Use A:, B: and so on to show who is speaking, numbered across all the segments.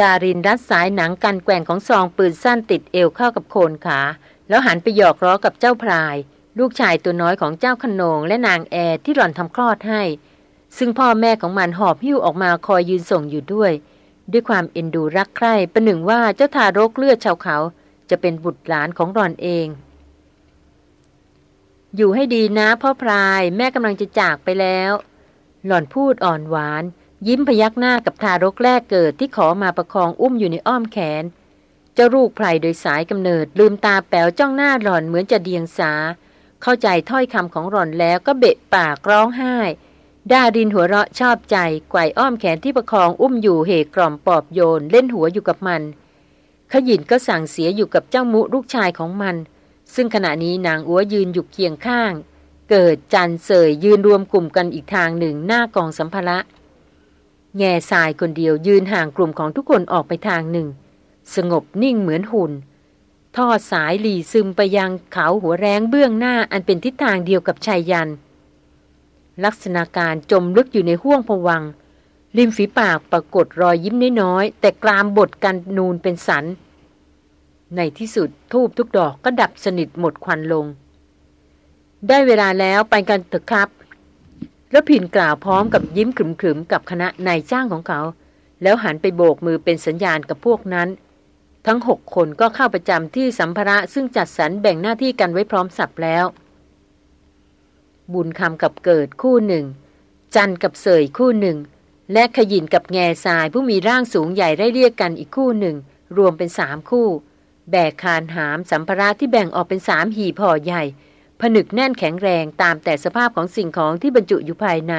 A: ดารินรัดสายหนังกันแกว่งของซองปืนสั้นติดเอวเข้ากับโคนขา แล้วหันไปหยอกล้อกับเจ้าพราย ลูกชายตัวน้อยของเจ้าขนงและนางแอร์ที่หล่อนทำคลอดให้ ซึ่งพ่อแม่ของมันหอบหิ้วออกมาคอยยืนส่งอยู่ด้วย ด้วยความเอ็นดูรักใคร่ประหนึ่งว่าเจ้าทารกเลือดชาวเขา จะเป็นบุตรหลานของหล่อนเอง อยู่ให้ดีนะพ่อพรายแม่กำลังจะจากไปแล้ว หล่อนพูดอ่อนหวาน ยิ้มพยักหน้ากับทารกแรกเกิดที่ขอมาประคองอุ้มอยู่ในอ้อมแขน เจ้าลูกไพรโดยสายกำเนิด ลืมตาแป๋วจ้องหน้าหล่อนเหมือนจะเดียงสา เข้าใจถ้อยคำของหล่อนแล้วก็เบะปากร้องไห้ดาดินหัวเราะชอบใจไกวอ้อมแขนที่ประคองอุ้มอยู่เหกล่อมปอบโยน เล่นหัวอยู่กับมัน ขยินก็สั่งเสียอยู่กับเจ้ามุลูกชายของมัน ซึ่งขณะนี้นางอัวยืนอยู่เคียงข้าง เกิดจันเสยยืนรวมกลุ่มกันอีกทางหนึ่งหน้ากองสัมภาระ แง่ทรายคนเดียวยืนห่างกลุ่มของทุกคนออกไปทางหนึ่ง สงบนิ่งเหมือนหุ่น ทอดสายหลีซึมไปยังเขาหัวแรงเบื้องหน้าอันเป็นทิศทางเดียวกับชายยัน ลักษณะการจมลึกอยู่ในห้วงผวัง ริมฝีปากปรากฏรอยยิ้มน้อยๆ แต่กรามบดกันนูนเป็นสัน ในที่สุดทูบทุกดอกก็ดับสนิทหมดควันลง ได้เวลาแล้วไปกันเถอะครับ แล้วผินกล่าวพร้อมกับยิ้มขรึมๆกับคณะนายจ้างของเขา แล้วหันไปโบกมือเป็นสัญญาณกับพวกนั้น ทั้งหกคนก็เข้าประจำที่สัมภาระซึ่งจัดสรรแบ่งหน้าที่กันไว้พร้อมสับแล้ว บุญคำกับเกิดคู่หนึ่ง จันกับเสยคู่หนึ่ง และขยินกับแง่ทรายผู้มีร่างสูงใหญ่ได้เรียกกันอีกคู่หนึ่ง รวมเป็นสามคู่ แบกคานหามสัมภาระที่แบ่งออกเป็นสามหีบห่อใหญ่ ผนึกแน่นแข็งแรงตามแต่สภาพของสิ่งของที่บรรจุอยู่ภายใน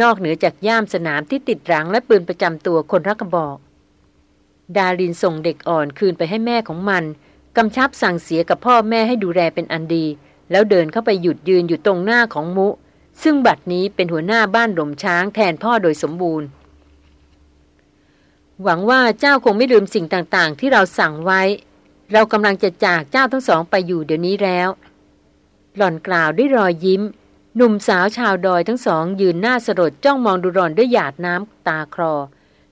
A: นอกเหนือจากย่ามสนามที่ติดรังและปืนประจำตัวคนรักกระบอก ดารินส่งเด็กอ่อนคืนไปให้แม่ของมันกำชับสั่งเสียกับพ่อแม่ให้ดูแลเป็นอันดี แล้วเดินเข้าไปหยุดยืนอยู่ตรงหน้าของมุ ซึ่งบัดนี้เป็นหัวหน้าบ้านหลมช้างแทนพ่อโดยสมบูรณ์ หวังว่าเจ้าคงไม่ลืมสิ่งต่างๆ ที่เราสั่งไว้ เรากำลังจะจากเจ้าทั้งสองไปอยู่เดี๋ยวนี้แล้ว หล่อนกล่าวด้วยรอยยิ้ม หนุ่มสาวชาวดอยทั้งสอง ยืนหน้าสลดจ้องมองดูหล่อนด้วยหยาดน้ำตาคลอ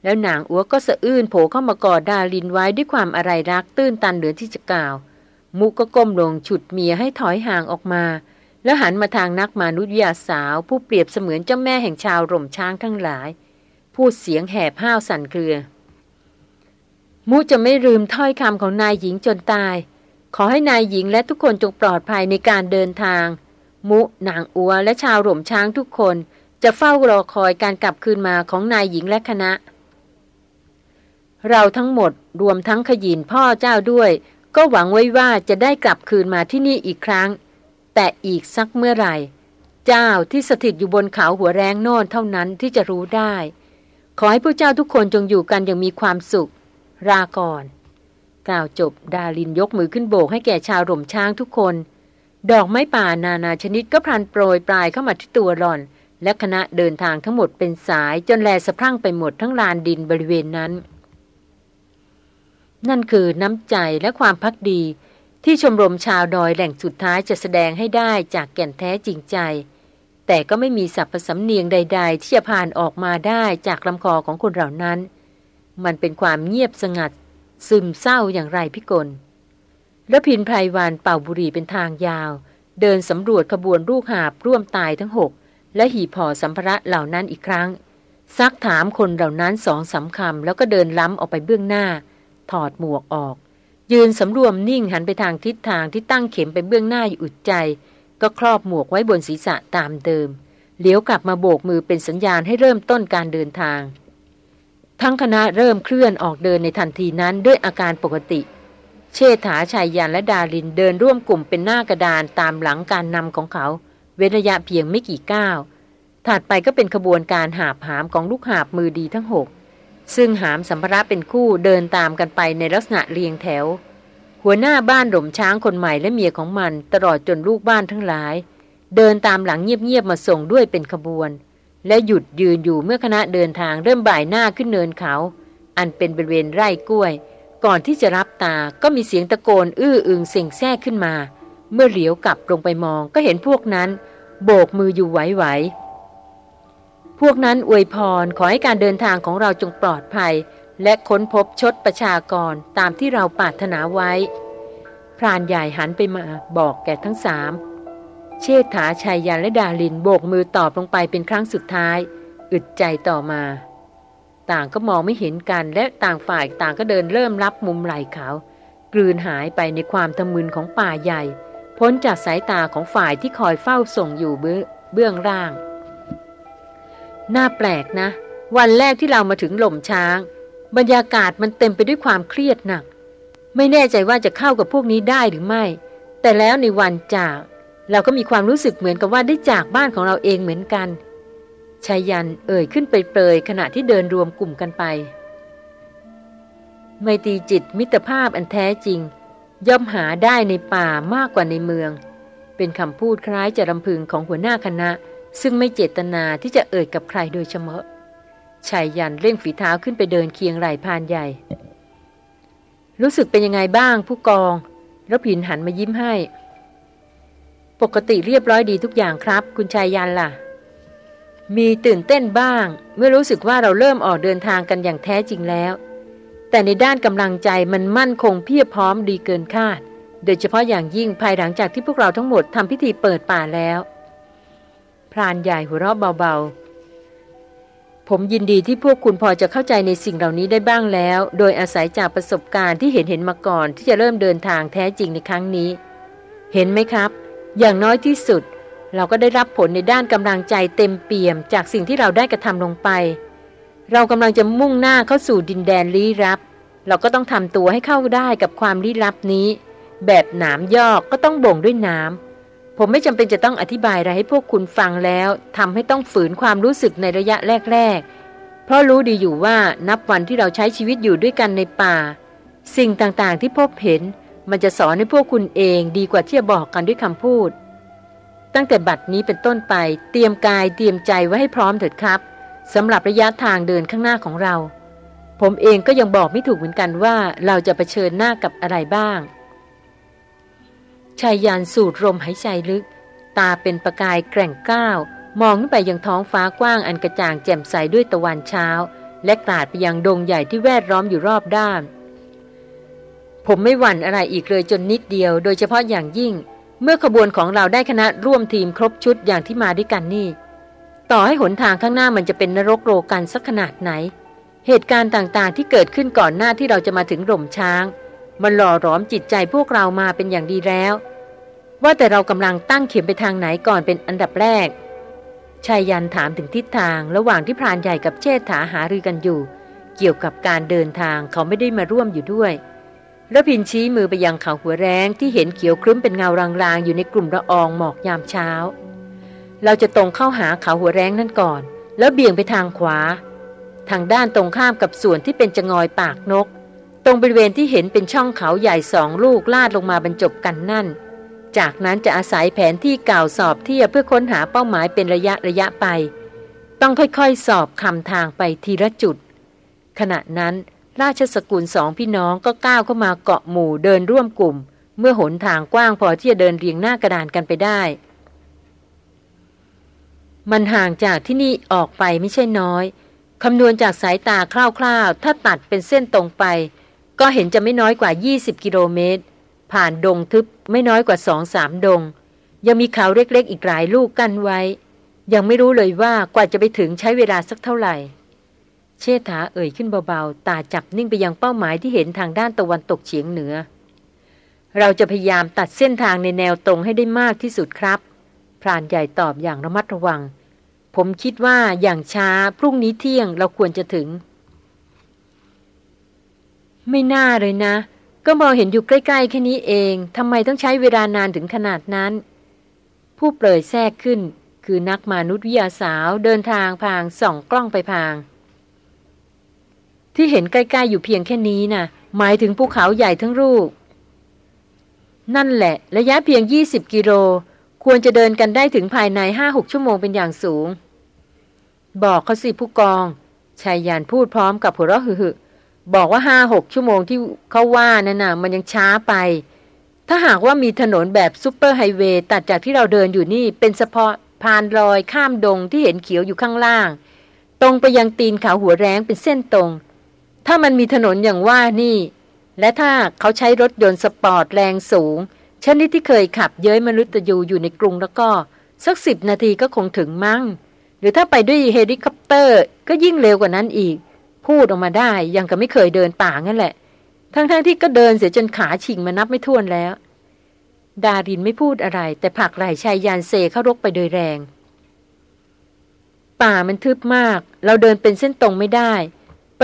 A: แล้วนางอัวก็สะอื้นโผล่เข้ามากอดดาลินไว้ด้วยความอะไรรักตื้นตันเหลือที่จะกล่าว มุกก็ก้มลงฉุดเมียให้ถอยห่างออกมา แล้วหันมาทางนักมนุษยาสาว ผู้เปรียบเสมือนเจ้าแม่แห่งชาวร่มช้างทั้งหลาย พูดเสียงแหบห้าวสั่นเครือ มุจะไม่ลืมถ้อยคำของนายหญิงจนตาย ขอให้นายหญิงและทุกคนจงปลอดภัยในการเดินทาง มุนางอัวและชาวหล่มช้างทุกคน จะเฝ้ารอคอยการกลับคืนมาของนายหญิงและคณะ เราทั้งหมดรวมทั้งขยินพ่อเจ้าด้วย ก็หวังไว้ว่าจะได้กลับคืนมาที่นี่อีกครั้ง แต่อีกสักเมื่อไหร่ เจ้าที่สถิตอยู่บนเขาหัวแรงโน่นเท่านั้นที่จะรู้ได้ ขอให้พวกเจ้าทุกคนจงอยู่กันอย่างมีความสุข ราก่อน กล่าวจบดาลินยกมือขึ้นโบกให้แก่ชาวหล่มช้างทุกคน ดอกไม้ป่านานาชนิดก็พลันโปรยปลายเข้ามาที่ตัวหล่อน และคณะเดินทางทั้งหมดเป็นสายจนแลสะพรั่งไปหมดทั้งลานดินบริเวณนั้น นั่นคือน้ำใจและความพักดี ที่ชมรมชาวดอยแหล่งสุดท้ายจะแสดงให้ได้จากแก่นแท้จริงใจ แต่ก็ไม่มีสัพพสำเนียงใด ๆ ที่จะผ่านออกมาได้จากลำคอของคนเหล่านั้น มันเป็นความเงียบสงัด ซึมเศร้าอย่างไรพิกลแล้วพินไพรวานเป่าบุหรี่เป็นทางยาว เดินสำรวจขบวนลูกหาบร่วมตายทั้งหกและหีพอสัมภาระเหล่านั้นอีกครั้ง ซักถามคนเหล่านั้นสองสาคำแล้วก็เดินล้ำออกไปเบื้องหน้า ถอดหมวกออก ยืนสำรวมนิ่งหันไปทางทิศทางที่ตั้งเข็มไปเบื้องหน้าอยู่อุดใจ ก็ครอบหมวกไว้บนศีรษะตามเดิม เหลียวกลับมาโบกมือเป็นสัญญาณให้เริ่มต้นการเดินทาง ทั้งคณะเริ่มเคลื่อนออกเดินในทันทีนั้นด้วยอาการปกติ เชษฐาชายยันและดารินเดินร่วมกลุ่มเป็นหน้ากระดานตามหลังการนำของเขา เว้นระยะเพียงไม่กี่ก้าวถัดไปก็เป็นขบวนการหาบหามของลูกหาบมือดีทั้งหกซึ่งหามสัมภาระเป็นคู่เดินตามกันไปในลักษณะเรียงแถว หัวหน้าบ้านหล่มช้างคนใหม่และเมียของมันตลอดจนลูกบ้านทั้งหลาย เดินตามหลังเงียบๆมาส่งด้วยเป็นขบวน และหยุดยืนอยู่เมื่อคณะเดินทางเริ่มบ่ายหน้าขึ้นเนินเขา อันเป็นบริเวณไร่กล้วย ก่อนที่จะรับตาก็มีเสียงตะโกนอื้ออึงเสียงแทรกขึ้นมา เมื่อเหลียวกลับลงไปมองก็เห็นพวกนั้น โบกมืออยู่ไหวๆพวกนั้นอวยพรขอให้การเดินทางของเราจงปลอดภัย และค้นพบชดประชากรตามที่เราปรารถนาไว้ พรานใหญ่หันไปมาบอกแก่ทั้งสาม เชษฐาชายยันและดาลินโบกมือตอบลงไปเป็นครั้งสุดท้าย อึดใจต่อมา ต่างก็มองไม่เห็นกันและต่างฝ่ายต่างก็เดินเริ่มรับมุมไหล่เขา กลืนหายไปในความทะมึนของป่าใหญ่ พ้นจากสายตาของฝ่ายที่คอยเฝ้าส่งอยู่เบื้องล่าง น่าแปลกนะ วันแรกที่เรามาถึงหล่มช้าง บรรยากาศมันเต็มไปด้วยความเครียดหนัก ไม่แน่ใจว่าจะเข้ากับพวกนี้ได้หรือไม่ แต่แล้วในวันจาก เราก็มีความรู้สึกเหมือนกับว่าได้จากบ้านของเราเองเหมือนกันชายันเอ่ยขึ้นไปเปรยขณะที่เดินรวมกลุ่มกันไป ไมตรีจิตมิตรภาพอันแท้จริง ย่อมหาได้ในป่ามากกว่าในเมือง เป็นคำพูดคล้ายจะรำพึงของหัวหน้าคณะ ซึ่งไม่เจตนาที่จะเอ่ยกับใครโดยเฉพาะชายยันเร่งฝีเท้าขึ้นไปเดินเคียงไหล่พานใหญ่ รู้สึกเป็นยังไงบ้างผู้กองรพินหันมายิ้มให้ ปกติเรียบร้อยดีทุกอย่างครับ คุณชายยันล่ะ มีตื่นเต้นบ้าง เมื่อรู้สึกว่าเราเริ่มออกเดินทางกันอย่างแท้จริงแล้ว แต่ในด้านกำลังใจมันมั่นคงเพียบพร้อมดีเกินคาด โดยเฉพาะอย่างยิ่งภายหลังจากที่พวกเราทั้งหมดทำพิธีเปิดป่าแล้วพรานใหญ่หัวเราะเบาๆ ผมยินดีที่พวกคุณพอจะเข้าใจในสิ่งเหล่านี้ได้บ้างแล้ว โดยอาศัยจากประสบการณ์ที่เห็นเห็นมาก่อนที่จะเริ่มเดินทางแท้จริงในครั้งนี้ เห็นไหมครับ อย่างน้อยที่สุด เราก็ได้รับผลในด้านกำลังใจเต็มเปี่ยม จากสิ่งที่เราได้กระทำลงไป เรากำลังจะมุ่งหน้าเข้าสู่ดินแดนลี้ลับ เราก็ต้องทำตัวให้เข้าได้กับความลี้ลับนี้ แบบหนามยอกก็ต้องบ่งด้วยน้ำผมไม่จำเป็นจะต้องอธิบายอะไรให้พวกคุณฟังแล้วทำให้ต้องฝืนความรู้สึกในระยะแรกๆเพราะรู้ดีอยู่ว่านับวันที่เราใช้ชีวิตอยู่ด้วยกันในป่า สิ่งต่างๆที่พบเห็น มันจะสอนให้พวกคุณเองดีกว่าที่จะบอกกันด้วยคำพูด ตั้งแต่บัดนี้เป็นต้นไป เตรียมกายเตรียมใจไว้ให้พร้อมเถิดครับสำหรับระยะทางเดินข้างหน้าของเรา ผมเองก็ยังบอกไม่ถูกเหมือนกันว่าเราจะะเผชิญหน้ากับอะไรบ้างชายยานสูดลมหายใจลึก ตาเป็นประกายแกร่งก้าว มองขึ้นไปยังท้องฟ้ากว้างอันกระจ่างแจ่มใสด้วยตะวันเช้า และกลาดไปยังดงใหญ่ที่แวดล้อมอยู่รอบด้าน ผมไม่หวั่นอะไรอีกเลยจนนิดเดียว โดยเฉพาะอย่างยิ่ง เมื่อขบวนของเราได้คณะร่วมทีมครบชุดอย่างที่มาด้วยกันนี่ ต่อให้หนทางข้างหน้ามันจะเป็นนรกโลกันสักขนาดไหน เหตุการณ์ต่างๆ ที่เกิดขึ้นก่อนหน้าที่เราจะมาถึงหล่มช้าง มันหล่อหลอมจิตใจพวกเรามาเป็นอย่างดีแล้ว ว่าแต่เรากำลังตั้งเข็มไปทางไหนก่อนเป็นอันดับแรกชายยันถามถึงทิศทางระหว่างที่พรานใหญ่กับเชษฐาหารือกันอยู่ เกี่ยวกับการเดินทางเขาไม่ได้มาร่วมอยู่ด้วย แล้วพินชี้มือไปยังเขาหัวแรงที่เห็นเขียวครึ้มเป็นเงารางๆ อยู่ในกลุ่มละอองหมอกยามเช้า เราจะตรงเข้าหาเขาหัวแรงนั่นก่อน แล้วเบี่ยงไปทางขวา ทางด้านตรงข้ามกับส่วนที่เป็นจงอยปากนก ตรงบริเวณที่เห็นเป็นช่องเขาใหญ่สองลูกลาดลงมาบรรจบกันนั่น จากนั้นจะอาศัยแผนที่เก่าสอบเทียบเพื่อค้นหาเป้าหมายเป็นระยะระยะไป ต้องค่อยๆสอบคำทางไปทีละจุด ขณะนั้น ราชสกุลสองพี่น้องก็ก้าวเข้ามาเกาะหมู่เดินร่วมกลุ่ม เมื่อหนทางกว้างพอที่จะเดินเรียงหน้ากระดานกันไปได้ มันห่างจากที่นี่ออกไปไม่ใช่น้อยคำนวณจากสายตาคร่าวๆ ถ้าตัดเป็นเส้นตรงไป ก็เห็นจะไม่น้อยกว่า 20 กิโลเมตร ผ่านดงทึบไม่น้อยกว่าสองสามดง ยังมีเขาเล็กๆ อีกหลายลูกกั้นไว้ ยังไม่รู้เลยว่ากว่าจะไปถึงใช้เวลาสักเท่าไหร่ เชษฐาเอ่ยขึ้นเบาๆ ตาจับนิ่งไปยังเป้าหมายที่เห็นทางด้านตะวันตกเฉียงเหนือ เราจะพยายามตัดเส้นทางในแนวตรงให้ได้มากที่สุดครับ พรานใหญ่ตอบอย่างระมัดระวัง ผมคิดว่าอย่างช้าพรุ่งนี้เที่ยงเราควรจะถึง ไม่น่าเลยนะ ก็มองเห็นอยู่ใกล้ๆแค่นี้เองทำไมต้องใช้เวลานานถึงขนาดนั้น ผู้เปลยแทรกขึ้น คือนักมนุษยวิทยาสาวเดินทางพางส่องกล้องไปพาง ที่เห็นใกล้ๆอยู่เพียงแค่นี้นะ่ะ หมายถึงภูเขาใหญ่ทั้งรูปนั่นแหละ ระยะเพียง 20 กิโล ควรจะเดินกันได้ถึงภายในห้าหกชั่วโมงเป็นอย่างสูง บอกเขาสิผู้กองไชยยันต์พูดพร้อมกับหัวเราะหึบอกว่าห้าหกชั่วโมงที่เขาว่านั่นน่ะ มันยังช้าไป ถ้าหากว่ามีถนนแบบซูเปอร์ไฮเวย์ตัดจากที่เราเดินอยู่นี่เป็นเฉพาะพานรอยข้ามดงที่เห็นเขียวอยู่ข้างล่าง ตรงไปยังตีนเขาหัวแร้งเป็นเส้นตรง ถ้ามันมีถนนอย่างว่านี่ และถ้าเขาใช้รถยนต์สปอร์ตแรงสูงชนิดที่เคยขับเย้ยมนุษย์ยูอยู่ในกรุงแล้วก็ สักสิบนาทีก็คงถึงมั้ง หรือถ้าไปด้วยเฮลิคอปเตอร์ ก็ยิ่งเร็วกว่านั้นอีก พูดออกมาได้ยังก็ไม่เคยเดินป่างั้นแหละ ทั้งๆทที่ก็เดินเสียจนขาฉิงมานับไม่ถ้วนแล้ว ดารินไม่พูดอะไร แต่ผักไหลชายยานเซเข้ารกไปโดยแรง ป่ามันทึบมาก เราเดินเป็นเส้นตรงไม่ได้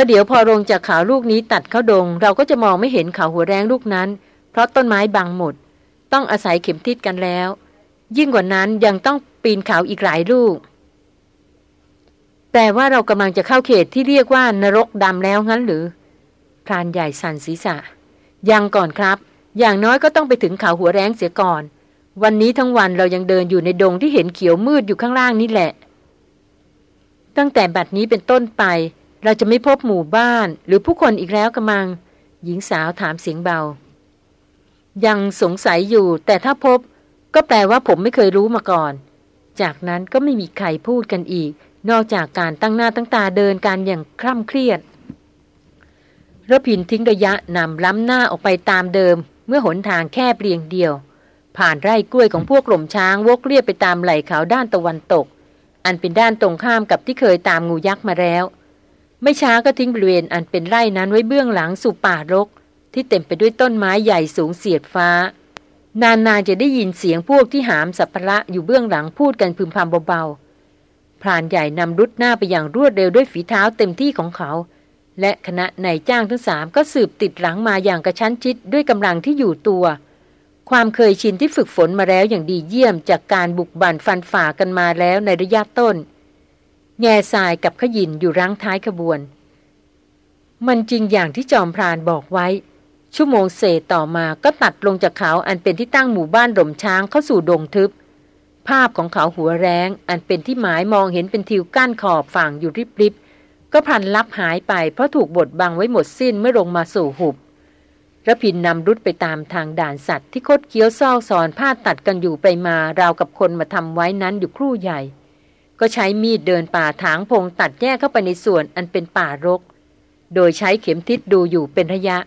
A: ประเดี๋ยวพอลงจากเขาลูกนี้ตัดเข้าดง เราก็จะมองไม่เห็นเขาหัวแรงลูกนั้น เพราะต้นไม้บังหมด ต้องอาศัยเข็มทิศกันแล้ว ยิ่งกว่านั้นยังต้องปีนเขาอีกหลายลูก แต่ว่าเรากำลังจะเข้าเขตที่เรียกว่านรกดำแล้วงั้นหรือพรานใหญ่สันศีรษะ ยังก่อนครับ อย่างน้อยก็ต้องไปถึงเขาหัวแรงเสียก่อน วันนี้ทั้งวันเรายังเดินอยู่ในดงที่เห็นเขียวมืดอยู่ข้างล่างนี่แหละ ตั้งแต่บัดนี้เป็นต้นไป เราจะไม่พบหมู่บ้านหรือผู้คนอีกแล้วกระมัง หญิงสาวถามเสียงเบา ยังสงสัยอยู่ แต่ถ้าพบ ก็แปลว่าผมไม่เคยรู้มาก่อน จากนั้นก็ไม่มีใครพูดกันอีก นอกจากการตั้งหน้าตั้งตาเดินการอย่างคร่ำเครียดระพินทิ้งระยะนำล้ำหน้าออกไปตามเดิม เมื่อหนทางแคบเรียงเดียว ผ่านไร่กล้วยของพวกกล่มช้างวกเรียบไปตามไหล่เขาด้านตะวันตก อันเป็นด้านตรงข้ามกับที่เคยตามงูยักษ์มาแล้ว ไม่ช้าก็ทิ้งบริเวณอันเป็นไร่นั้นไว้เบื้องหลังสู่ป่ารก ที่เต็มไปด้วยต้นไม้ใหญ่สูงเสียดฟ้า นานๆจะได้ยินเสียงพวกที่หามสัพระอยู่เบื้องหลังพูดกันพึมพำเบาๆพรานใหญ่นำรุดหน้าไปอย่างรวดเร็วด้วยฝีเท้าเต็มที่ของเขา และคณะนายจ้างทั้งสามก็สืบติดหลังมาอย่างกระชั้นชิดด้วยกำลังที่อยู่ตัว ความเคยชินที่ฝึกฝนมาแล้วอย่างดีเยี่ยมจากการบุกบั่นฟันฝ่ากันมาแล้วในระยะต้น แง่ทรายกับขยินอยู่รังท้ายขบวน มันจริงอย่างที่จอมพรานบอกไว้ ชั่วโมงเศษต่อมาก็ตัดลงจากเขาอันเป็นที่ตั้งหมู่บ้านหล่มช้างเข้าสู่ดงทึบ ภาพของเขาหัวแรงอันเป็นที่หมายมองเห็นเป็นทิวก้านขอบฝั่งอยู่ริบๆก็พันลับหายไปเพราะถูกบดบังไว้หมดสิ้นเมื่อลงมาสู่หุบระพินนำรุดไปตามทางด่านสัตว์ที่คดเคี้ยวซอกซอนผ้าตัดกันอยู่ไปมาราวกับคนมาทำไว้นั้นอยู่ครู่ใหญ่ ก็ใช้มีดเดินป่าถางพงตัดแยกเข้าไปในส่วนอันเป็นป่ารก โดยใช้เข็มทิศดูอยู่เป็นระยะ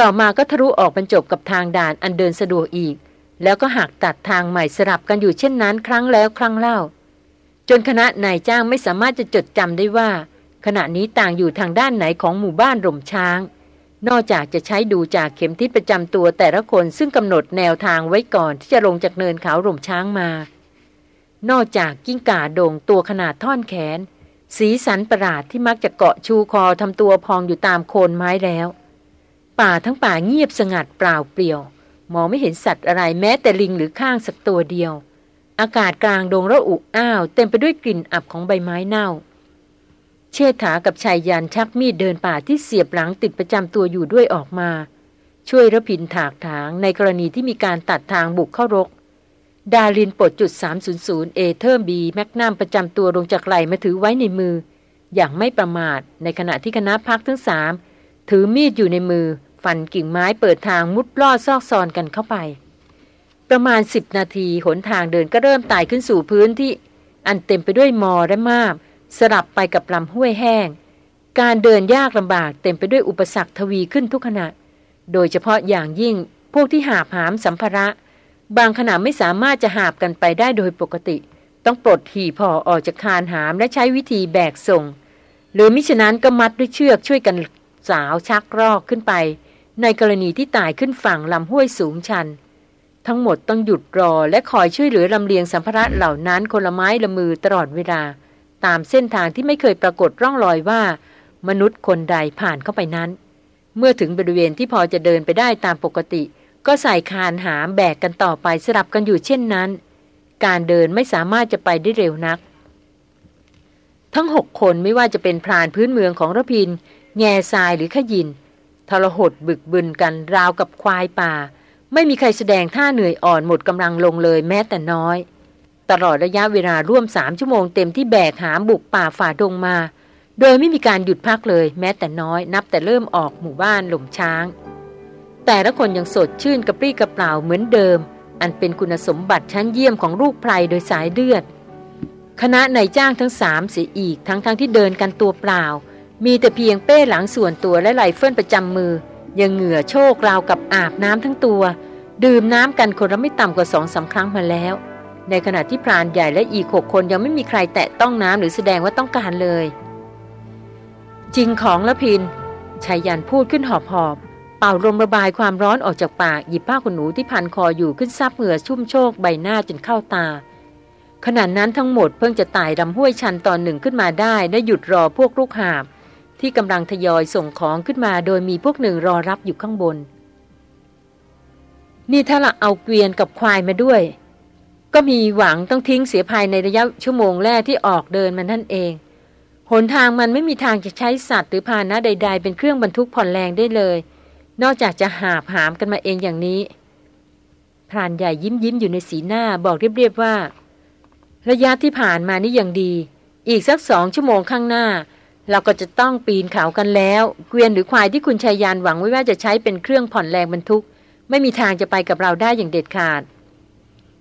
A: ต่อมาก็ทะลุออกบรรจบกับทางด่านอันเดินสะดวกอีก แล้วก็หักตัดทางใหม่สลับกันอยู่เช่นนั้นครั้งแล้วครั้งเล่า จนคณะนายจ้างไม่สามารถจะจดจำได้ว่า ขณะนี้ต่างอยู่ทางด้านไหนของหมู่บ้านร่มช้าง นอกจากจะใช้ดูจากเข็มทิศประจำตัวแต่ละคนซึ่งกำหนดแนวทางไว้ก่อนที่จะลงจากเนินเขาร่มช้างมา นอกจากกิ้งก่าโด่งตัวขนาดท่อนแขน สีสันประหลาดที่มักจะเกาะชูคอทำตัวพองอยู่ตามโคนไม้แล้ว ป่าทั้งป่าเงียบสงัดเปล่าเปลี่ยว มองไม่เห็นสัตว์อะไรแม้แต่ลิงหรือข้างสักตัวเดียว อากาศกลางดงระอุอ้าว เต็มไปด้วยกลิ่นอับของใบไม้เน่า เชษฐากับชายยันชักมีดเดินป่าที่เสียบหลังติดประจำตัวอยู่ด้วยออกมา ช่วยระพินถากถางในกรณีที่มีการตัดทางบุกเข้ารก ดารินปลดจุด 300 Weatherby Magnum ประจำตัวลงจากไหล่มาถือไว้ในมือ อย่างไม่ประมาท ในขณะที่คณะพรรคทั้งสามถือมีดอยู่ในมือ ฟันกิ่งไม้เปิดทางมุดลอดซอกซอนกันเข้าไป ประมาณสิบนาทีหนทางเดินก็เริ่มไต่ขึ้นสู่พื้นที่ อันเต็มไปด้วยมอและมาบ สลับไปกับลำห้วยแห้ง การเดินยากลำบากเต็มไปด้วยอุปสรรคทวีขึ้นทุกขณะ โดยเฉพาะอย่างยิ่งพวกที่หาบหามสัมภาระ บางขณะไม่สามารถจะหาบกันไปได้โดยปกติ ต้องปลดหีพอออกจากคานหามและใช้วิธีแบกส่ง หรือมิฉะนั้นก็มัดด้วยเชือกช่วยกันสาวชักรอกขึ้นไป ในกรณีที่ตายขึ้นฝั่งลำห้วยสูงชัน ทั้งหมดต้องหยุดรอและคอยช่วยเหลือลำเลียงสัมภาระเหล่านั้นคนละไม้ละมือตลอดเวลา ตามเส้นทางที่ไม่เคยปรากฏร่องรอยว่า มนุษย์คนใดผ่านเข้าไปนั้น เมื่อถึงบริเวณที่พอจะเดินไปได้ตามปกติ ก็ใส่คานหามแบกกันต่อไปสลับกันอยู่เช่นนั้น การเดินไม่สามารถจะไปได้เร็วนัก ทั้งหกคนไม่ว่าจะเป็นพรานพื้นเมืองของระพิน แง่ทรายหรือขยิน ทรหดบึกบึนกันราวกับควายป่า ไม่มีใครแสดงท่าเหนื่อยอ่อนหมดกำลังลงเลยแม้แต่น้อย ตลอดระยะเวลาร่วมสามชั่วโมงเต็มที่แบกหามบุกป่าฝ่าดงมา โดยไม่มีการหยุดพักเลย แม้แต่น้อย นับแต่เริ่มออกหมู่บ้านหล่มช้าง แต่ละคนยังสดชื่นกระปรี้กระเปล่าเหมือนเดิม อันเป็นคุณสมบัติชั้นเยี่ยมของลูกไพรโดยสายเลือด คณะนายจ้างทั้งสามเสียอีกทั้งทั้งที่เดินกันตัวเปล่า มีแต่เพียงเป้หลังส่วนตัวและไหลเฟิลประจำมือ ยังเหงื่อโชกราวกับอาบน้ำทั้งตัว ดื่มน้ำกันคนละไม่ต่ำกว่าสองสาครั้งมาแล้ว ในขณะที่พรานใหญ่และอีกหกคนยังไม่มีใครแตะต้องน้ำหรือแสดงว่าต้องการเลย จริงของละพินชายยันพูดขึ้นหอบหอบ ป่าลมระบายความร้อนออกจากปากหยิบผ้าขนหนูที่พันคออยู่ขึ้นซับเหงื่อชุ่มโชกใบหน้าจนเข้าตาขณะนั้นทั้งหมดเพิ่งจะไต่ลำห้วยชันตอนหนึ่งขึ้นมาได้และหยุดรอพวกลูกหาบ ที่กำลังทยอยส่งของขึ้นมาโดยมีพวกหนึ่งรอรับอยู่ข้างบน นี่ถ้าเราเอาเกวียนกับควายมาด้วย ก็มีหวังต้องทิ้งเสียภายในระยะชั่วโมงแรกที่ออกเดินมันนั่นเอง หนทางมันไม่มีทางจะใช้สัตว์หรือพาหนะใด ๆ เป็นเครื่องบรรทุกผ่อนแรงได้เลย นอกจากจะหาบหามกันมาเองอย่างนี้พรานใหญ่ยิ้มยิ้มอยู่ในสีหน้าบอกเรียบๆว่า ระยะที่ผ่านมานี่ยังดี อีกสักสองชั่วโมงข้างหน้า เราก็จะต้องปีนเขากันแล้ว เกวียนหรือควายที่คุณชายยานหวังไว้ว่าจะใช้เป็นเครื่องผ่อนแรงบรรทุก ไม่มีทางจะไปกับเราได้อย่างเด็ดขาด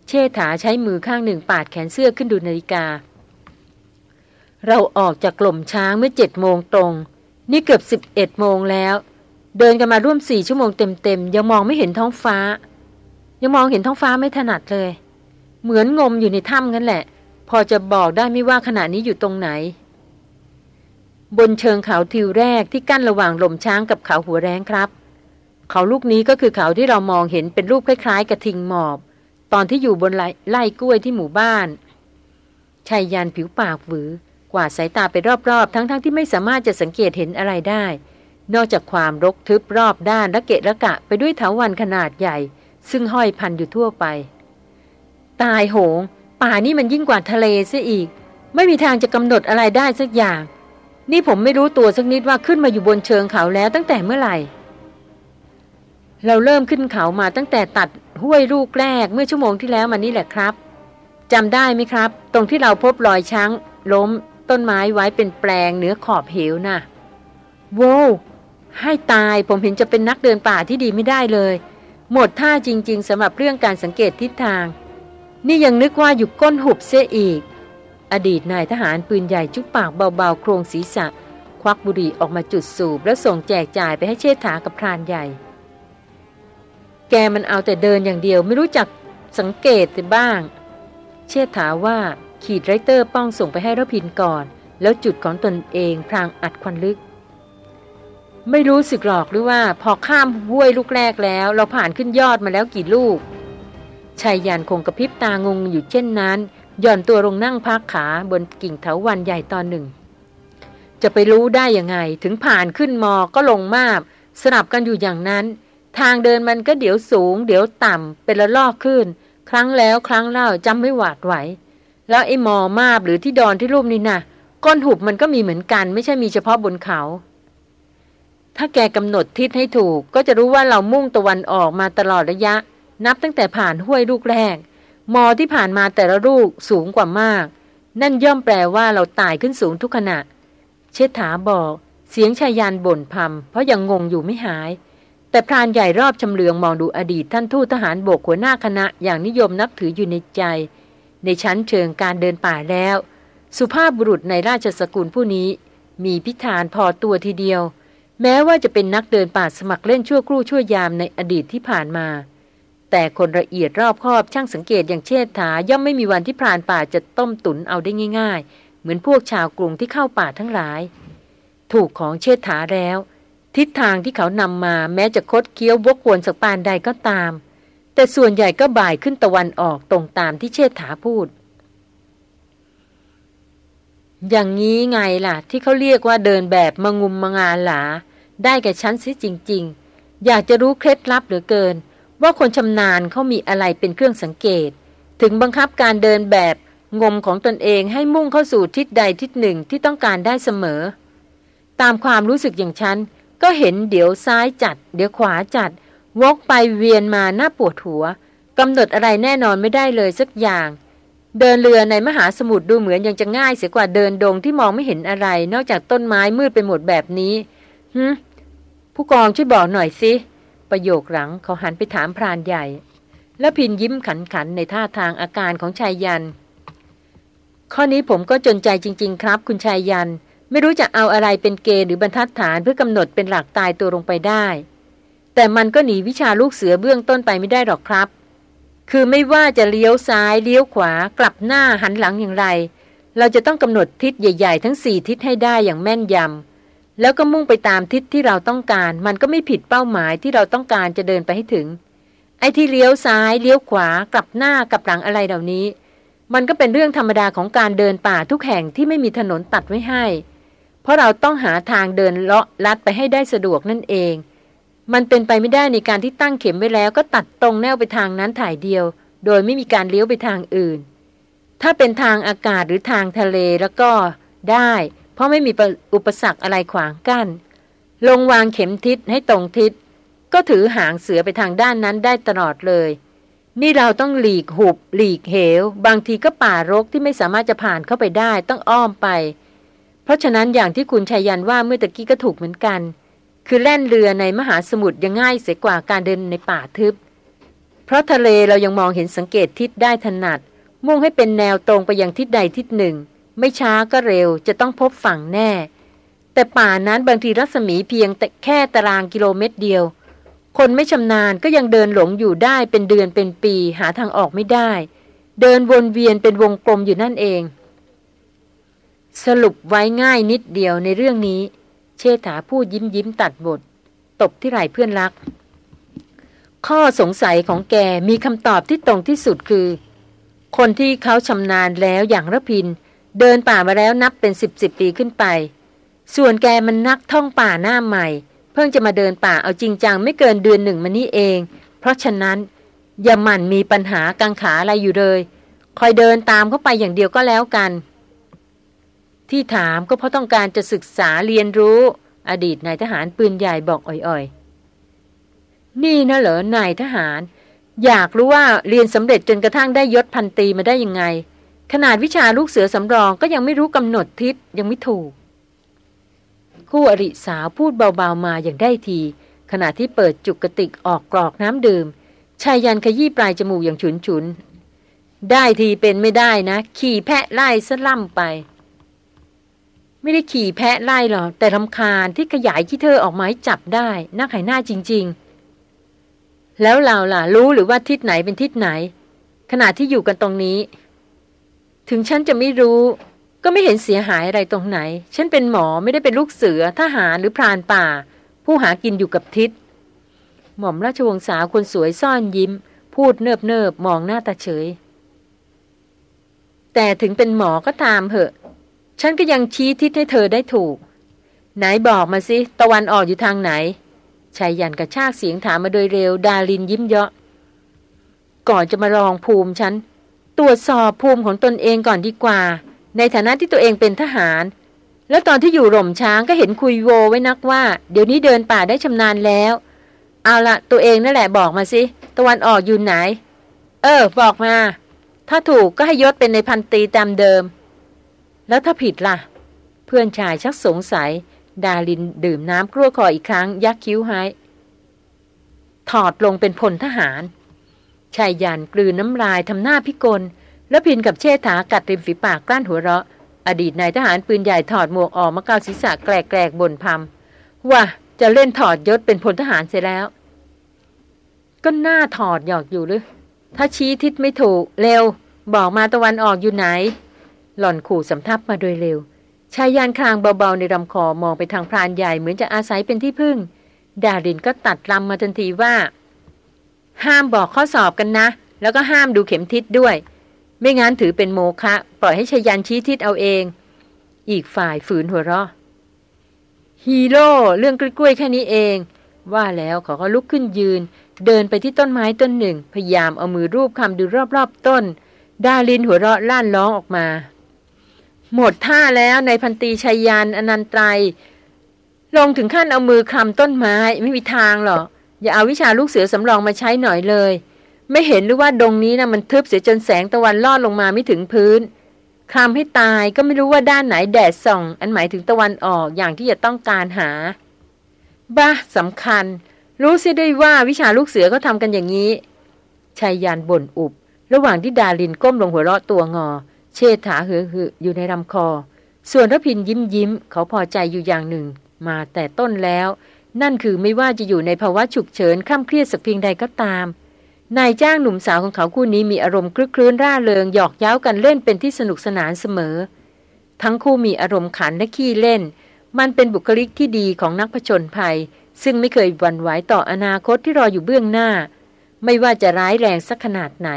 A: เชษฐาใช้มือข้างหนึ่งปาดแขนเสื้อขึ้นดูนาฬิกา เราออกจากกล่มช้างเมื่อเจ็ดโมงตรง นี่เกือบสิบเอ็ดโมงแล้ว เดินกันมาร่วมสี่ชั่วโมงเต็มๆยังมองไม่เห็นท้องฟ้า ยังมองเห็นท้องฟ้าไม่ถนัดเลย เหมือนงมอยู่ในถ้ำกันแหละ พอจะบอกได้ไม่ว่าขณะนี้อยู่ตรงไหน บนเชิงเขาทิวแรกที่กั้นระหว่างลมช้างกับเขาหัวแรงครับ เขาลูกนี้ก็คือเขาที่เรามองเห็นเป็นรูปคล้าย ๆกระทิงหมอบ ตอนที่อยู่บนไล่กล้วยที่หมู่บ้านชายยานผิวปากหวือกวาดสายตาไปรอบๆ ทั้งๆทที่ไม่สามารถจะสังเกตเห็นอะไรได้ นอกจากความรกทึบรอบด้านและเกะระกะไปด้วยเถาวันขนาดใหญ่ ซึ่งห้อยพันอยู่ทั่วไป ตายโหง ป่านี่มันยิ่งกว่าทะเลซะอีก ไม่มีทางจะกำหนดอะไรได้สักอย่าง นี่ผมไม่รู้ตัวสักนิดว่าขึ้นมาอยู่บนเชิงเขาแล้วตั้งแต่เมื่อไหร่ เราเริ่มขึ้นเขามาตั้งแต่ตัดห้วยลูกแรกเมื่อชั่วโมงที่แล้วมานี่แหละครับจำได้ไหมครับ ตรงที่เราพบรอยช้างล้มต้นไม้ไว้เป็นแปลงเหนือขอบเหวนะ่ะโว้ ให้ตายผมเห็นจะเป็นนักเดินป่าที่ดีไม่ได้เลย หมดท่าจริง ๆสำหรับเรื่องการสังเกตทิศทาง นี่ยังนึกว่าอยู่ก้นหุบเสียอีก อดีตนายทหารปืนใหญ่จุกปากเบาๆ โครงศีรษะ ควักบุหรี่ออกมาจุดสูบ แล้วส่งแจกจ่ายไปให้เชษฐากับพรานใหญ่ แกมันเอาแต่เดินอย่างเดียวไม่รู้จักสังเกตแต่บ้าง เชษฐาว่าขีดไรเตอร์ป้องส่งไปให้รพินก่อน แล้วจุดของตนเองพรางอัดควันลึก ไม่รู้สึกหรอกหรือว่าพอข้ามห้วยลูกแรกแล้ว เราผ่านขึ้นยอดมาแล้วกี่ลูกชายยันคงกระพริบตางงอยู่เช่นนั้นย่อนตัวลงนั่งพักขาบนกิ่งเถาวันใหญ่ตอนหนึ่ง จะไปรู้ได้ยังไง ถึงผ่านขึ้นมอก็ลงมาบ สลับกันอยู่อย่างนั้น ทางเดินมันก็เดี๋ยวสูง เดี๋ยวต่ำเป็นละลอกขึ้น ครั้งแล้วครั้งเล่าจำไม่หวาดไหว แล้วไอ้มอมาบหรือที่ดอนที่รูปนี่นะก้นหุบมันก็มีเหมือนกัน ไม่ใช่มีเฉพาะบนเขา ถ้าแกกำหนดทิศให้ถูก ก็จะรู้ว่าเรามุ่งตะวันออกมาตลอดระยะ นับตั้งแต่ผ่านห้วยลูกแรก มอที่ผ่านมาแต่ละลูกสูงกว่ามาก นั่นย่อมแปลว่าเราตายขึ้นสูงทุกขณะ เชษฐาบอก เสียงชายานบ่นพำเพราะยังงงอยู่ไม่หาย แต่พรานใหญ่รอบชำเลืองมองดูอดีตท่านทูตทหารบกหัวหน้าคณะอย่างนิยมนับถืออยู่ในใจ ในชั้นเชิงการเดินป่าแล้ว สุภาพบุรุษในราชสกุลผู้นี้ มีพิธานพอตัวทีเดียว แม้ว่าจะเป็นนักเดินป่าสมัครเล่นชั่วครู่ชั่วยามในอดีตที่ผ่านมา แต่คนละเอียดรอบคอบช่างสังเกตอย่างเชษฐาย่อมไม่มีวันที่พรานป่าจะต้มตุนเอาได้ง่าย ๆ เหมือนพวกชาวกรุงที่เข้าป่าทั้งหลาย ถูกของเชษฐาแล้ว ทิศทางที่เขานำมาแม้จะคดเคี้ยววกวนสักปานใดก็ตาม แต่ส่วนใหญ่ก็บ่ายขึ้นตะวันออกตรงตามที่เชษฐาพูดอย่างนี้ไงล่ะ ที่เขาเรียกว่าเดินแบบมงุมมงานหลา ได้แก่ฉันซิจริง ๆ อยากจะรู้เคล็ดลับเหลือเกิน ว่าคนชำนาญเขามีอะไรเป็นเครื่องสังเกต ถึงบังคับการเดินแบบงมของตนเองให้มุ่งเข้าสู่ทิศใดทิศหนึ่งที่ต้องการได้เสมอ ตามความรู้สึกอย่างฉัน ก็เห็นเดี๋ยวซ้ายจัด เดี๋ยวขวาจัด วกไปเวียนมาหน้าปวดหัวกำหนดอะไรแน่นอนไม่ได้เลยสักอย่าง เดินเรือในมหาสมุทรดูเหมือนยังจะง่ายเสียกว่าเดินดงที่มองไม่เห็นอะไร นอกจากต้นไม้มืดไปหมดแบบนี้ฮึ ผู้กองช่วยบอกหน่อยสิ ประโยคหลังเขาหันไปถามพรานใหญ่ แล้วพินยิ้มขันขันในท่าทางอาการของชายยัน ข้อนี้ผมก็จนใจจริง ๆ ครับ คุณชายยัน ไม่รู้จะเอาอะไรเป็นเกณฑ์หรือบรรทัดฐานเพื่อกำหนดเป็นหลักตายตัวลงไปได้ แต่มันก็หนีวิชาลูกเสือเบื้องต้นไปไม่ได้หรอกครับ คือไม่ว่าจะเลี้ยวซ้ายเลี้ยวขวากลับหน้าหันหลังอย่างไร เราจะต้องกำหนดทิศใหญ่ ๆ ทั้งสี่ทิศให้ได้อย่างแม่นยำ แล้วก็มุ่งไปตามทิศที่เราต้องการ มันก็ไม่ผิดเป้าหมายที่เราต้องการจะเดินไปให้ถึง ไอ้ที่เลี้ยวซ้ายเลี้ยวขวากลับหน้ากลับหลังอะไรเหล่านี้ มันก็เป็นเรื่องธรรมดาของการเดินป่าทุกแห่งที่ไม่มีถนนตัดไว้ให้ เพราะเราต้องหาทางเดินเลาะลัดไปให้ได้สะดวกนั่นเอง มันเป็นไปไม่ได้ในการที่ตั้งเข็มไว้แล้ว ก็ตัดตรงแนวไปทางนั้นถ่ายเดียว โดยไม่มีการเลี้ยวไปทางอื่น ถ้าเป็นทางอากาศหรือทางทะเลแล้วก็ได้ เพราะไม่มีอุปสรรคอะไรขวางกัน้น ลงวางเข็มทิศให้ตรงทิศ ก็ถือหางเสือไปทางด้านนั้นได้ตลอดเลย นี่เราต้องหลีกหุบ หลีกเหว บางทีก็ป่ารกที่ไม่สามารถจะผ่านเข้าไปได้ต้องอ้อมไป เพราะฉะนั้นอย่างที่คุณชัยยันว่าเมื่อตะกี้ก็ถูกเหมือนกัน คือแล่นเรือในมหาสมุทรยังง่ายเสียกว่าการเดินในป่าทึบ เพราะทะเลเรายังมองเห็นสังเกตทิศได้ถนัด มุ่งให้เป็นแนวตรงไปยังทิศใดทิศหนึ่ง ไม่ช้าก็เร็วจะต้องพบฝั่งแน่ แต่ป่านั้นบางทีรัศมีเพียงแต่แค่ตารางกิโลเมตรเดียว คนไม่ชำนาญก็ยังเดินหลงอยู่ได้เป็นเดือนเป็นปีหาทางออกไม่ได้ เดินวนเวียนเป็นวงกลมอยู่นั่นเอง สรุปไว้ง่ายนิดเดียวในเรื่องนี้ เชษฐาพูดยิ้มยิ้มตัดบท ตบที่ไหล่เพื่อนรัก ข้อสงสัยของแกมีคำตอบที่ตรงที่สุดคือ คนที่เขาชำนาญแล้วอย่างระพิน เดินป่ามาแล้วนับเป็นสิบสิบปีขึ้นไป ส่วนแกมันนักท่องป่าหน้าใหม่ เพิ่งจะมาเดินป่าเอาจริงจังไม่เกินเดือนหนึ่งมานี้เอง เพราะฉะนั้น อย่าหมั่นมีปัญหากังขาอะไรอยู่เลย คอยเดินตามเข้าไปอย่างเดียวก็แล้วกัน ที่ถามก็เพราะต้องการจะศึกษาเรียนรู้ อดีตนายทหารปืนใหญ่บอกอ่อยๆ นี่นะเหรอนายทหาร อยากรู้ว่าเรียนสำเร็จจนกระทั่งได้ยศพันตีมาได้ยังไง ขนาดวิชาลูกเสือสำรองก็ยังไม่รู้กำหนดทิศยังไม่ถูก คู่อริสาวพูดเบาๆมาอย่างได้ที ขณะที่เปิดจุกกระติกออกกรอกน้ำดื่มชายยันขยี้ปลายจมูกอย่างฉุนๆได้ทีเป็นไม่ได้นะ ขี่แพะไล่สล่ำไป ไม่ได้ขี่แพะไล่หรอกแต่ลำคาญที่ขยายที่เธอออกมาให้จับได้น่าขายหน้าจริง ๆ แล้วเราล่ะรู้หรือว่าทิศไหนเป็นทิศไหน ขณะที่อยู่กันตรงนี้ ถึงฉันจะไม่รู้ ก็ไม่เห็นเสียหายอะไรตรงไหน ฉันเป็นหมอไม่ได้เป็นลูกเสือทหารหรือพรานป่า ผู้หากินอยู่กับทิศ หม่อมราชวงศ์สาวคนสวยซ่อนยิ้ม พูดเนิบเนิบมองหน้าตาเฉย แต่ถึงเป็นหมอก็ตามเหอะ ฉันก็ยังชี้ทิศให้เธอได้ถูก ไหนบอกมาสิตะวันออกอยู่ทางไหนชายยันกระชากเสียงถามมาโดยเร็ว ดาลินยิ้มเยาะก่อนจะมาลองภูมิฉัน ตรวจสอบภูมิของตนเองก่อนดีกว่า ในฐานะที่ตัวเองเป็นทหาร แล้วตอนที่อยู่หล่มช้างก็เห็นคุยโวไว้นักว่า เดี๋ยวนี้เดินป่าได้ชำนาญแล้ว เอาละตัวเองนั่นแหละบอกมาสิตะวันออกอยู่ไหน เออ บอกมา ถ้าถูกก็ให้ยศเป็นในพันตีตามเดิม แล้วถ้าผิดล่ะ เพื่อนชายชักสงสัย ดาลินดื่มน้ำกลั้วคออีกครั้ง ยักคิ้วให้ถอดลงเป็นพลทหาร ชายยันกลืนน้ำลายทำหน้าพิกล แล้วพินกับเชษฐากัดริมฝีปากกลั้นหัวเราะ อดีตนายทหารปืนใหญ่ถอดหมวกออกมาเกาศีรษะแกลกๆบนพรมว่าจะเล่นถอดยศเป็นพลทหารเสียแล้ว ก็หน้าถอดหยอกอยู่หรือ ถ้าชี้ทิศไม่ถูก เร็ว บอกมาตะวันออกอยู่ไหน หล่อนขู่สำทับมาโดยเร็วชายยานคลางเบาๆในลำคอมองไปทางพรานใหญ่เหมือนจะอาศัยเป็นที่พึ่ง ดารินก็ตัดลำมาทันทีว่า ห้ามบอกข้อสอบกันนะ แล้วก็ห้ามดูเข็มทิศด้วย ไม่งั้นถือเป็นโมฆะปล่อยให้ชยันชี้ทิศเอาเอง อีกฝ่ายฝืนหัวเราะฮีโร่เรื่องกล้วยแค่นี้เอง ว่าแล้วเขาก็ลุกขึ้นยืน เดินไปที่ต้นไม้ต้นหนึ่ง พยายามเอามือรูปคำดูรอบๆต้น ดาลินหัวเราะล้านร้องออกมา หมดท่าแล้วในพันตีชัยยานอนันตรายลงถึงขั้นเอามือคลำต้นไม้ไม่มีทางหรอก อย่าเอาวิชาลูกเสือสำรองมาใช้หน่อยเลย ไม่เห็นหรือว่าดงนี้นะมันทึบเสียจนแสงตะวันลอดลงมาไม่ถึงพื้นคลำให้ตายก็ไม่รู้ว่าด้านไหนแดดส่อง อันหมายถึงตะวันออกอย่างที่จะต้องการหา บ้าสำคัญ รู้เสียด้วยว่าวิชาลูกเสือเขาทากันอย่างนี้ชายยานบ่นอุบ ระหว่างที่ดาลินก้มลงหัวเราะตัวงอ เชษฐาเหือหออยู่ในลำคอ ส่วนรพินยิ้มยิ้มเขาพอใจอยู่อย่างหนึ่ง มาแต่ต้นแล้ว นั่นคือไม่ว่าจะอยู่ในภาวะฉุกเฉินข้ามเครียดสักเพียงใดก็ตาม นายจ้างหนุ่มสาวของเขาคู่นี้มีอารมณ์คลึกคลื้นร่าเริงหยอกเย้ากันเล่นเป็นที่สนุกสนานเสมอ ทั้งคู่มีอารมณ์ขันและขี้เล่น มันเป็นบุคลิกที่ดีของนักผจญภัย ซึ่งไม่เคยหวั่นไหวต่ออนาคตที่รออยู่เบื้องหน้า ไม่ว่าจะร้ายแรงสักขนาดไหน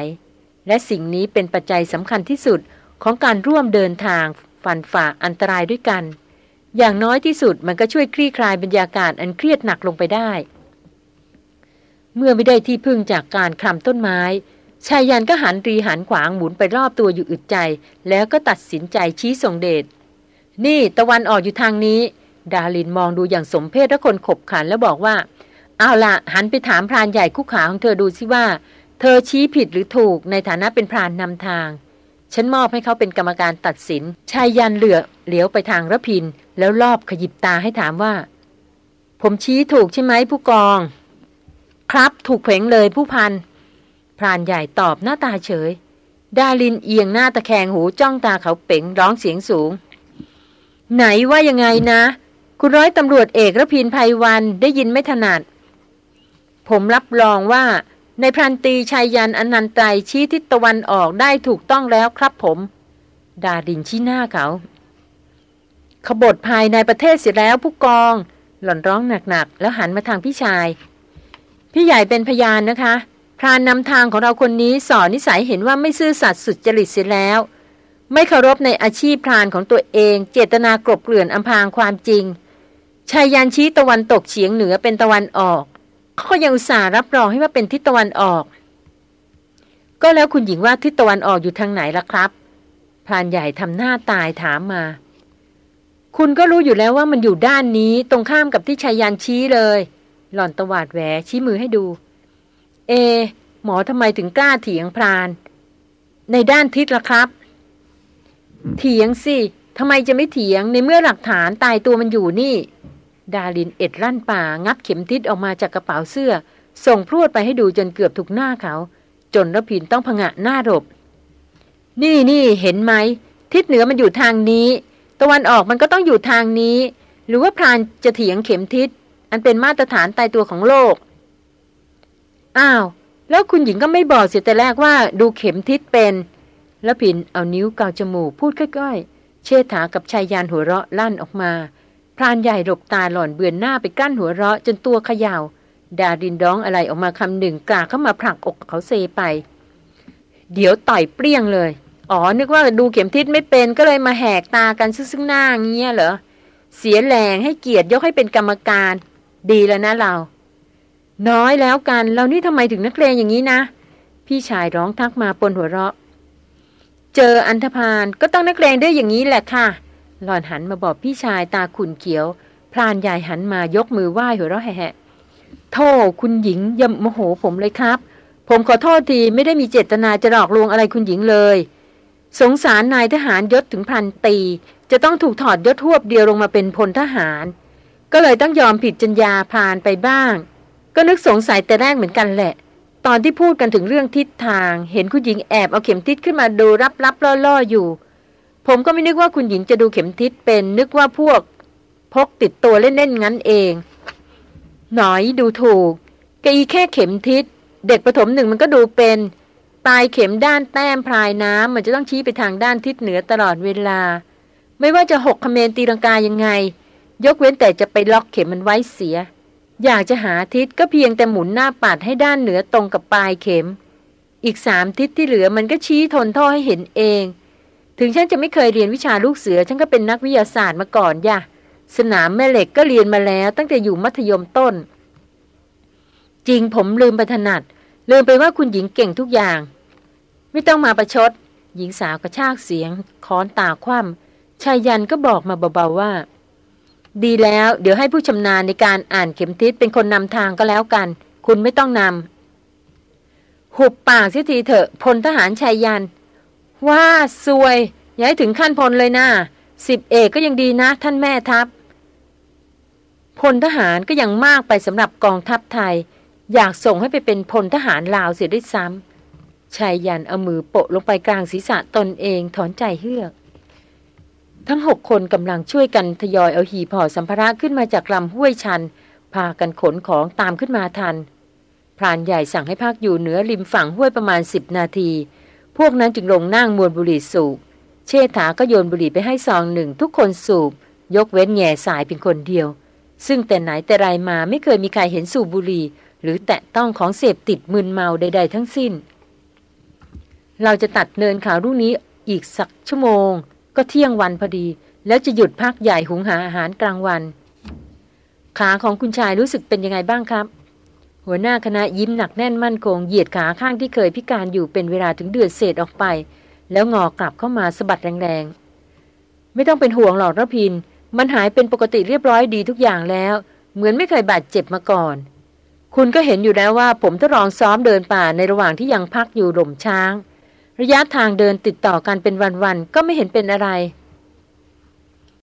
A: และสิ่งนี้เป็นปัจจัยสำคัญที่สุดของการร่วมเดินทางฟันฝ่าอันตรายด้วยกัน อย่างน้อยที่สุดมันก็ช่วยคลี่คลายบรรยากาศอันเครียดหนักลงไปได้ เมื่อไม่ได้ที่พึ่งจากการคลำต้นไม้ชายยันก็หันรีหันขวางหมุนไปรอบตัวอยู่อึดใจ แล้วก็ตัดสินใจชี้ส่งเดชนี่ตะวันออกอยู่ทางนี้ ดาลินมองดูอย่างสมเพศและคนขบขันแล้วบอกว่า เอาละหันไปถามพรานใหญ่คู่ขาของเธอดูสิว่า เธอชี้ผิดหรือถูกในฐานะเป็นพรานนำทาง ฉันมอบให้เขาเป็นกรรมการตัดสิน ชายยันเหลือเหลียวไปทางระพิน แล้วรอบขยิบตาให้ถามว่า ผมชี้ถูกใช่ไหมผู้กอง ครับถูกเพ่งเลยผู้พันพรานใหญ่ตอบหน้าตาเฉย ดาลินเอียงหน้าตะแคงหูจ้องตาเขาเป่งร้องเสียงสูง ไหนว่ายังไงนะ คุณร้อยตำรวจเอกระพินภัยวันได้ยินไม่ถนัด ผมรับรองว่า ในพรันตีชายยันอนันตรชี้ทิศตะวันออกได้ถูกต้องแล้วครับผม ดาดินชี้หน้าเขา ขบฏภายในประเทศเสียแล้วผู้กอง หล่อนร้องหนักๆ แล้วหันมาทางพี่ชาย พี่ใหญ่เป็นพยานนะคะ พรานนำทางของเราคนนี้สอนนิสัยเห็นว่าไม่ซื่อสัตย์สุดจริตเสียแล้ว ไม่เคารพในอาชีพพรานของตัวเอง เจตนากลบเกลื่อนอำพางความจริงชายยันชี้ตะวันตกเฉียงเหนือเป็นตะวันออก เขายังอุตส่าห์รับรองให้ว่าเป็นทิศตะวันออก ก็แล้วคุณหญิงว่าทิศตะวันออกอยู่ทางไหนล่ะครับพรานใหญ่ทำหน้าตายถามมา คุณก็รู้อยู่แล้วว่ามันอยู่ด้านนี้ตรงข้ามกับที่ชายยันชี้เลย หล่อนตวาดแหวชี้มือให้ดู เอ หมอทำไมถึงกล้าเถียงพราน ในด้านทิศล่ะครับ เถียงสิทำไมจะไม่เถียงในเมื่อหลักฐานตายตัวมันอยู่นี่ ดาลินเอ็ดลั่นป่างับเข็มทิศออกมาจากกระเป๋าเสื้อ ส่งพรวดไปให้ดูจนเกือบถูกหน้าเขา จนรพินต้องผงะหน้าหลบนี่นี่เห็นไหม ทิศเหนือมันอยู่ทางนี้ ตะวันออกมันก็ต้องอยู่ทางนี้ หรือว่าพรานจะเถียงเข็มทิศ อันเป็นมาตรฐานตายตัวของโลก อ้าว แล้วคุณหญิงก็ไม่บอกเสียแต่แรกว่าดูเข็มทิศเป็นแล้วผินเอานิ้วเกาจมูกพูดก้อยๆ เชษฐากับชายยานหัวเราะลั่นออกมา พรานใหญ่หลบตาหล่อนเบือนหน้าไปกั้นหัวเราะจนตัวเขยา่า ดาดินร้องอะไรออกมาคำหนึ่งกลาเข้ามาผลักอกเขาเซไป เดี๋ยวต่อยเปรี้ยงเลย อ๋อ นึกว่าดูเข็มทิศไม่เป็นก็เลยมาแหกตากันซึ่งหน้าเงี้ยเหรอ เสียแรงให้เกียรติยกให้เป็นกรรมการ ดีแล้วนะเรา น้อยแล้วกัน เรานี่ทำไมถึงนักเลงอย่างนี้นะ พี่ชายร้องทักมาปนหัวเราะ เจออันธพาลก็ต้องนักเลงด้วยอย่างนี้แหละค่ะ หล่อนหันมาบอกพี่ชายตาขุนเขียว พรานใหญ่หันมายกมือไหว้หัวเราะแหะโทษคุณหญิงย่าโมโหผมเลยครับ ผมขอโทษทีไม่ได้มีเจตนาจะหลอกลวงอะไรคุณหญิงเลย สงสารนายทหารยศถึงพันตี จะต้องถูกถอดยศทวบเดียวลงมาเป็นพลทหาร ก็เลยต้องยอมผิดจัญญาพานไปบ้าง ก็นึกสงสัยแต่แรกเหมือนกันแหละ ตอนที่พูดกันถึงเรื่องทิศทาง เห็นคุณหญิงแอบเอาเข็มทิศขึ้นมาดูรับรับล่อๆอยู่ ผมก็ไม่นึกว่าคุณหญิงจะดูเข็มทิศเป็นนึกว่าพวก พกติดตัวเล่นๆงั้นเอง หน่อยดูถูกกอีแค่เข็มทิศ เด็กประถมหนึ่งมันก็ดูเป็น ปลายเข็มด้านแต้มพลายน้ำมันจะต้องชี้ไปทางด้านทิศเหนือตลอดเวลา ไม่ว่าจะหกคเมนตีรังกายังไง ยกเว้นแต่จะไปล็อกเข็มมันไว้เสีย อยากจะหาทิศก็เพียงแต่หมุนหน้าปัดให้ด้านเหนือตรงกับปลายเข็ม อีกสามทิศที่เหลือมันก็ชี้ทนท่อให้เห็นเอง ถึงฉันจะไม่เคยเรียนวิชาลูกเสือ ฉันก็เป็นนักวิทยาศาสตร์มาก่อนย่ะ สนามแม่เหล็กก็เรียนมาแล้ว ตั้งแต่อยู่มัธยมต้น จริงผมลืมไปถนัด ลืมไปว่าคุณหญิงเก่งทุกอย่าง ไม่ต้องมาประชด หญิงสาวกระชากเสียงค้อนตาคว่ำชายยันก็บอกมาเบาๆว่า ดีแล้ว เดี๋ยวให้ผู้ชำนาญในการอ่านเข็มทิศเป็นคนนำทางก็แล้วกัน คุณไม่ต้องนำหุบปากเสียทีเถอะพลทหารชายยัน ว่าซวยย่าให้ถึงขั้นพลเลยนะสิบเอกก็ยังดีนะ ท่านแม่ทัพพลทหารก็ยังมากไปสำหรับกองทัพไทย อยากส่งให้ไปเป็นพลทหารลาวเสียด้วยซ้ำชายยันเอามือโปะลงไปกลางศีรษะตนเองถอนใจเฮือก ทั้งหกคนกำลังช่วยกันทยอยเอาหีบห่อสัมภาระขึ้นมาจากลำห้วยชัน พากันขนของตามขึ้นมาทัน พรานใหญ่สั่งให้พักอยู่เหนือริมฝั่งห้วยประมาณสิบนาที พวกนั้นจึงลงนั่งมวนบุหรี่สูบ เชษฐาก็โยนบุหรี่ไปให้ซองหนึ่งทุกคนสูบ ยกเว้นแง่สายเป็นคนเดียว ซึ่งแต่ไหนแต่ไรมาไม่เคยมีใครเห็นสูบบุหรี่ หรือแตะต้องของเสพติดมึนเมาใด ๆ ทั้งสิ้น เราจะตัดเนินขาลูกนี้อีกสักชั่วโมง ก็เที่ยงวันพอดี แล้วจะหยุดพักใหญ่หุงหาอาหารกลางวัน ขาของคุณชายรู้สึกเป็นยังไงบ้างครับ หัวหน้าคณะยิ้มหนักแน่นมั่นคงเหยียดขาข้างที่เคยพิการอยู่เป็นเวลาถึงเดือนเศษออกไป แล้วงอกลับเข้ามาสะบัดแรงๆ ไม่ต้องเป็นห่วงหรอกระพิน มันหายเป็นปกติเรียบร้อยดีทุกอย่างแล้ว เหมือนไม่เคยบาดเจ็บมาก่อน คุณก็เห็นอยู่แล้วว่าผมทดลองซ้อมเดินป่าในระหว่างที่ยังพักอยู่หล่มช้าง ระยะทางเดินติดต่อกันเป็นวันๆก็ไม่เห็นเป็นอะไร